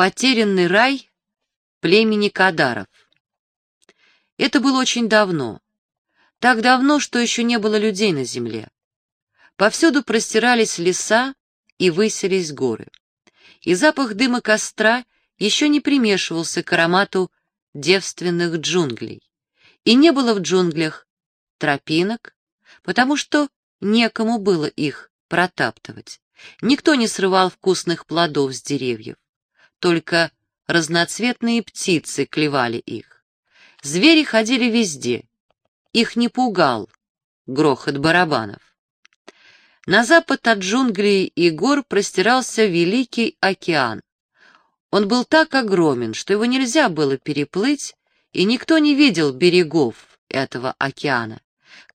Потерянный рай племени Кадаров. Это было очень давно. Так давно, что еще не было людей на земле. Повсюду простирались леса и высились горы. И запах дыма костра еще не примешивался к аромату девственных джунглей. И не было в джунглях тропинок, потому что некому было их протаптывать. Никто не срывал вкусных плодов с деревьев. Только разноцветные птицы клевали их. Звери ходили везде. Их не пугал грохот барабанов. На запад от джунглей и гор простирался Великий океан. Он был так огромен, что его нельзя было переплыть, и никто не видел берегов этого океана.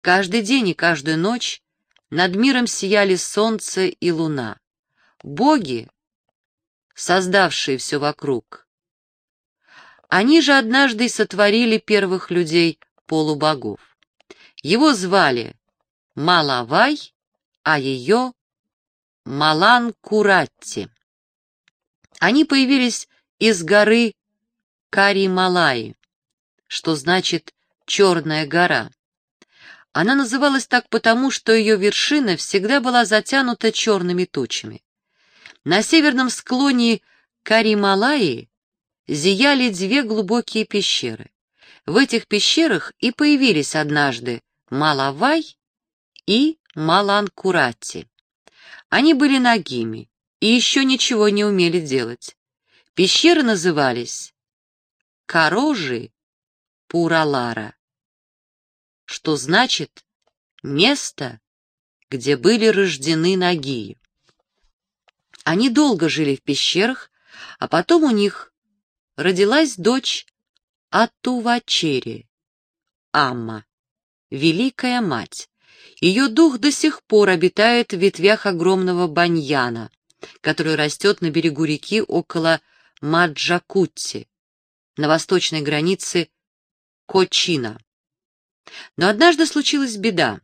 Каждый день и каждую ночь над миром сияли солнце и луна. Боги, создавшие все вокруг, они же однажды сотворили первых людей полубогов. Его звали Малавай, а ее Маланкуратти. Они появились из горы Карималаи, что значит «черная гора». Она называлась так потому, что ее вершина всегда была затянута черными тучами. На северном склоне Карималаи зияли две глубокие пещеры. В этих пещерах и появились однажды Малавай и Маланкурати. Они были нагими и еще ничего не умели делать. Пещеры назывались Корожи Пуралара что значит «место, где были рождены ноги». Они долго жили в пещерах, а потом у них родилась дочь Атувачери, Амма, Великая Мать. Ее дух до сих пор обитает в ветвях огромного баньяна, который растет на берегу реки около Маджакутти, на восточной границе Кочина. Но однажды случилась беда.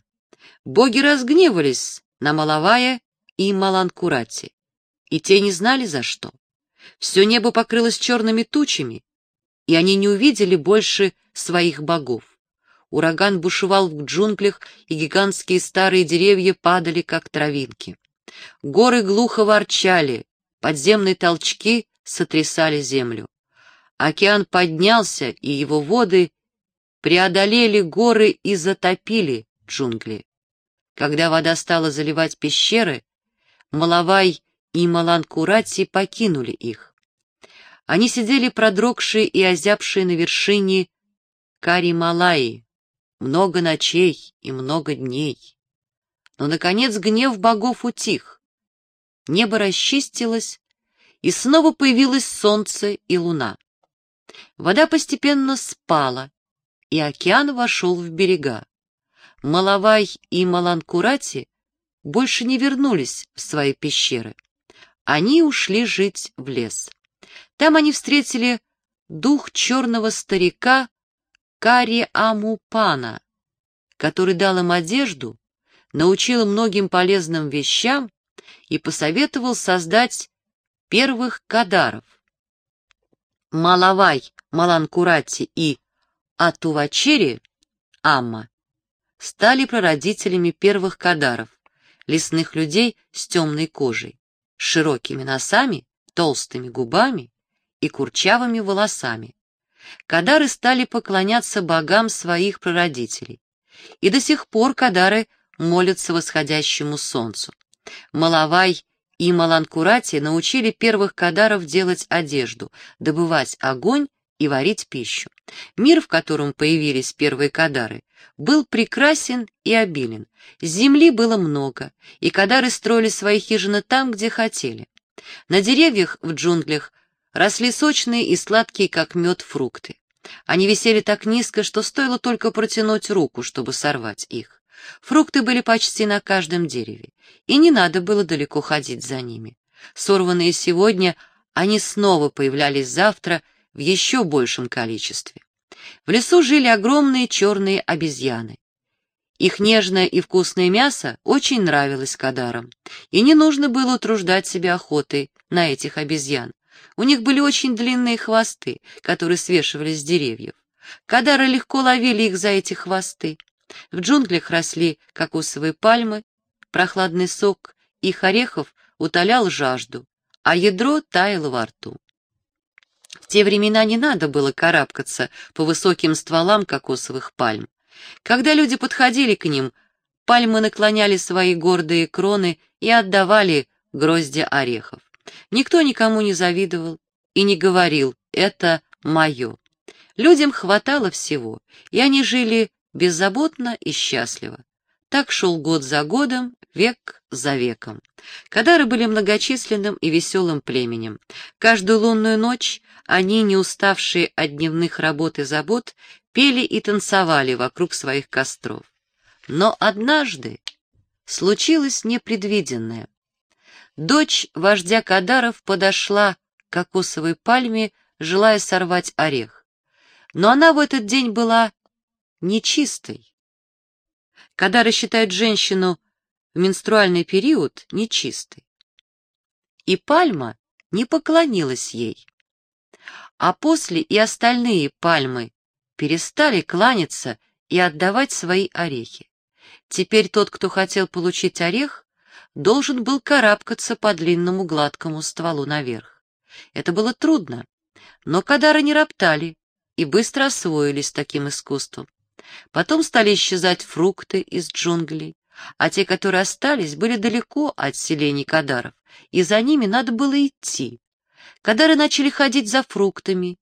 Боги разгневались на Малавая и Маланкурати, и те не знали за что. Все небо покрылось черными тучами, и они не увидели больше своих богов. Ураган бушевал в джунглях, и гигантские старые деревья падали, как травинки. Горы глухо ворчали, подземные толчки сотрясали землю. Океан поднялся, и его воды преодолели горы и затопили джунгли. Когда вода стала заливать пещеры, Малавай и Маланкурати покинули их. Они сидели продрогшие и озябшие на вершине Карималаи много ночей и много дней. Но, наконец, гнев богов утих. Небо расчистилось, и снова появилось солнце и луна. Вода постепенно спала, и океан вошел в берега. Малавай и Маланкурати больше не вернулись в свои пещеры. Они ушли жить в лес. Там они встретили дух черного старика Кари Амупана, который дал им одежду, научил многим полезным вещам и посоветовал создать первых кадаров. Малавай, Маланкурати и а Тувачери, Амма, стали прародителями первых кадаров, лесных людей с темной кожей, широкими носами, толстыми губами и курчавыми волосами. Кадары стали поклоняться богам своих прародителей, и до сих пор кадары молятся восходящему солнцу. Малавай и Маланкурати научили первых кадаров делать одежду, добывать огонь и варить пищу. Мир, в котором появились первые кадары, был прекрасен и обилен. Земли было много, и кадары строили свои хижины там, где хотели. На деревьях в джунглях росли сочные и сладкие, как мед, фрукты. Они висели так низко, что стоило только протянуть руку, чтобы сорвать их. Фрукты были почти на каждом дереве, и не надо было далеко ходить за ними. Сорванные сегодня, они снова появлялись завтра в еще большем количестве. В лесу жили огромные черные обезьяны. Их нежное и вкусное мясо очень нравилось Кадарам, и не нужно было утруждать себя охотой на этих обезьян. У них были очень длинные хвосты, которые свешивались с деревьев. Кадары легко ловили их за эти хвосты. В джунглях росли кокосовые пальмы, прохладный сок их орехов утолял жажду, а ядро таяло во рту. Те времена не надо было карабкаться по высоким стволам кокосовых пальм. Когда люди подходили к ним, пальмы наклоняли свои гордые кроны и отдавали гроздья орехов. Никто никому не завидовал и не говорил «это мое». Людям хватало всего, и они жили беззаботно и счастливо. Так шел год за годом, век за веком. Кадары были многочисленным и веселым племенем. Каждую лунную ночь они, не уставшие от дневных работ и забот, пели и танцевали вокруг своих костров. Но однажды случилось непредвиденное. Дочь вождя Кадаров подошла к кокосовой пальме, желая сорвать орех. Но она в этот день была нечистой. Кадары считают женщину в менструальный период нечистой. И пальма не поклонилась ей. А после и остальные пальмы перестали кланяться и отдавать свои орехи. Теперь тот, кто хотел получить орех, должен был карабкаться по длинному гладкому стволу наверх. Это было трудно, но кадары не роптали и быстро освоились таким искусством. Потом стали исчезать фрукты из джунглей, а те, которые остались, были далеко от селений кадаров, и за ними надо было идти. Кадары начали ходить за фруктами,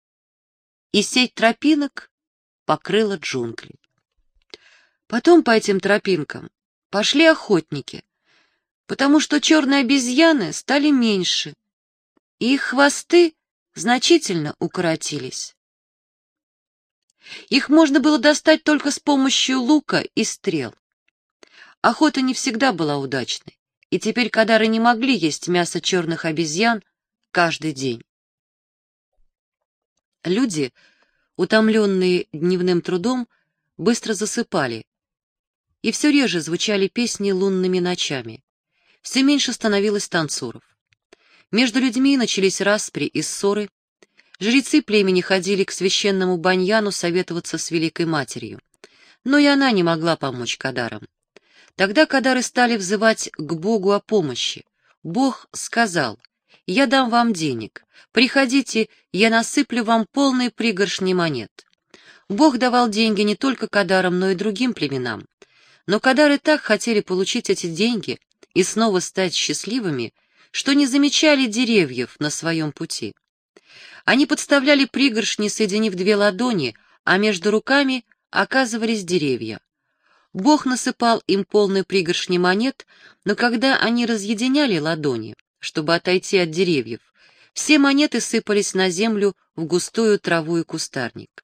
и сеть тропинок покрыла джунгли. Потом по этим тропинкам пошли охотники, потому что черные обезьяны стали меньше, и их хвосты значительно укоротились. Их можно было достать только с помощью лука и стрел. Охота не всегда была удачной, и теперь кадары не могли есть мясо черных обезьян каждый день. Люди, утомленные дневным трудом, быстро засыпали, и все реже звучали песни лунными ночами все меньше становилось танцоров. Между людьми начались распри и ссоры. Жрецы племени ходили к священному баньяну советоваться с Великой Матерью. Но и она не могла помочь Кадарам. Тогда Кадары стали взывать к Богу о помощи. Бог сказал, «Я дам вам денег. Приходите, я насыплю вам полные пригоршни монет». Бог давал деньги не только Кадарам, но и другим племенам. Но Кадары так хотели получить эти деньги, и снова стать счастливыми, что не замечали деревьев на своем пути. Они подставляли пригоршни, соединив две ладони, а между руками оказывались деревья. Бог насыпал им полные пригоршни монет, но когда они разъединяли ладони, чтобы отойти от деревьев, все монеты сыпались на землю в густую траву и кустарник.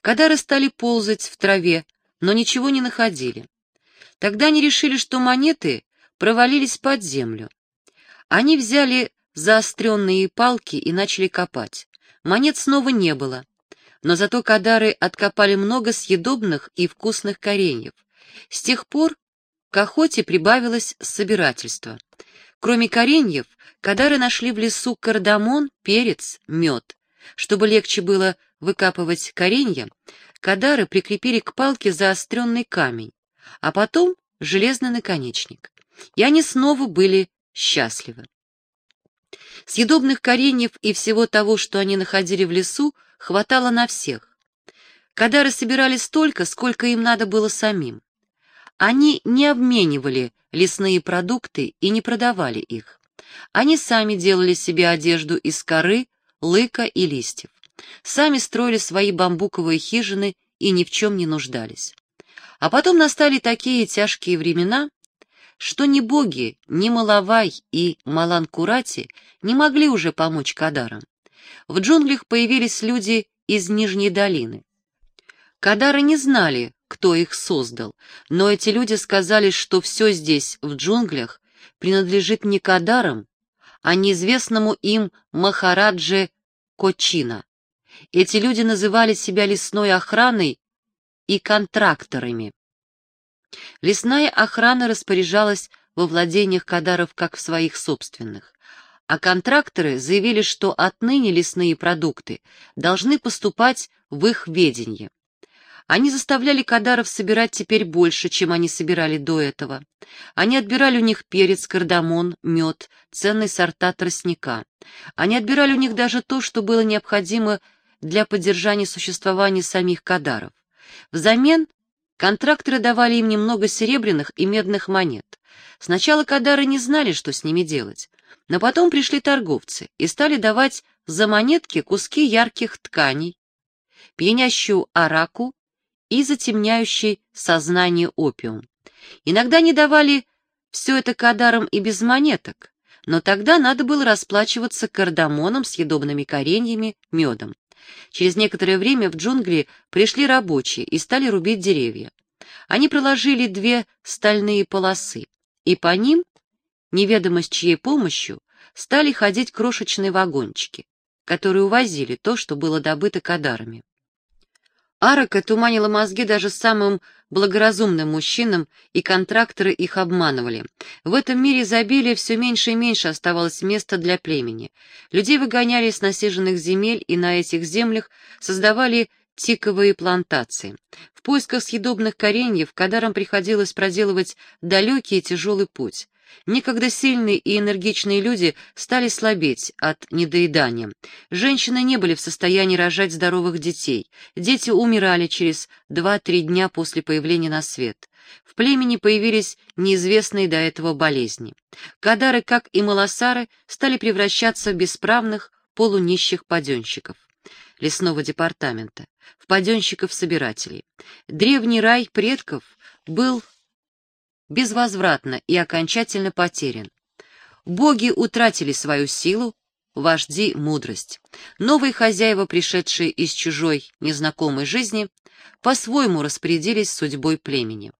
Кадары стали ползать в траве, но ничего не находили. Тогда они решили, что монеты провалились под землю. Они взяли заостренные палки и начали копать. Монет снова не было, но зато кадары откопали много съедобных и вкусных кореньев. С тех пор к охоте прибавилось собирательство. Кроме кореньев, кадары нашли в лесу кардамон, перец, мед. Чтобы легче было выкапывать коренья, кадары прикрепили к палке заостренный камень, а потом железный наконечник и они снова были счастливы. Съедобных кореньев и всего того, что они находили в лесу, хватало на всех. Кадары собирали столько, сколько им надо было самим. Они не обменивали лесные продукты и не продавали их. Они сами делали себе одежду из коры, лыка и листьев. Сами строили свои бамбуковые хижины и ни в чем не нуждались. А потом настали такие тяжкие времена, что ни боги, ни Малавай и Маланкурати не могли уже помочь Кадарам. В джунглях появились люди из Нижней долины. Кадары не знали, кто их создал, но эти люди сказали, что все здесь, в джунглях, принадлежит не Кадарам, а неизвестному им Махарадже Кочина. Эти люди называли себя лесной охраной и контракторами. Лесная охрана распоряжалась во владениях Кадаров как в своих собственных. а контракторы заявили, что отныне лесные продукты должны поступать в их ведение. Они заставляли кадаров собирать теперь больше, чем они собирали до этого. Они отбирали у них перец, кардамон, мед, ценные сорта тростника. Они отбирали у них даже то, что было необходимо для поддержания существования самих кадаров. Взамен контракторы давали им немного серебряных и медных монет. Сначала кадары не знали, что с ними делать, но потом пришли торговцы и стали давать за монетки куски ярких тканей, пьянящую араку и затемняющий сознание опиум. Иногда не давали все это кадарам и без монеток, но тогда надо было расплачиваться кардамоном, съедобными кореньями, медом. Через некоторое время в джунгли пришли рабочие и стали рубить деревья. Они проложили две стальные полосы, и по ним, неведомо с чьей помощью, стали ходить крошечные вагончики, которые увозили то, что было добыто кадарами. Арака туманила мозги даже самым благоразумным мужчинам, и контракторы их обманывали. В этом мире изобилия все меньше и меньше оставалось места для племени. Людей выгоняли с насиженных земель, и на этих землях создавали тиковые плантации. В поисках съедобных кореньев кадарам приходилось проделывать далекий и тяжелый путь. Некогда сильные и энергичные люди стали слабеть от недоедания. Женщины не были в состоянии рожать здоровых детей. Дети умирали через 2-3 дня после появления на свет. В племени появились неизвестные до этого болезни. Кадары, как и малосары, стали превращаться в бесправных полунищих паденщиков лесного департамента, в паденщиков-собирателей. Древний рай предков был безвозвратно и окончательно потерян. Боги утратили свою силу, вожди — мудрость. Новые хозяева, пришедшие из чужой, незнакомой жизни, по-своему распорядились судьбой племени.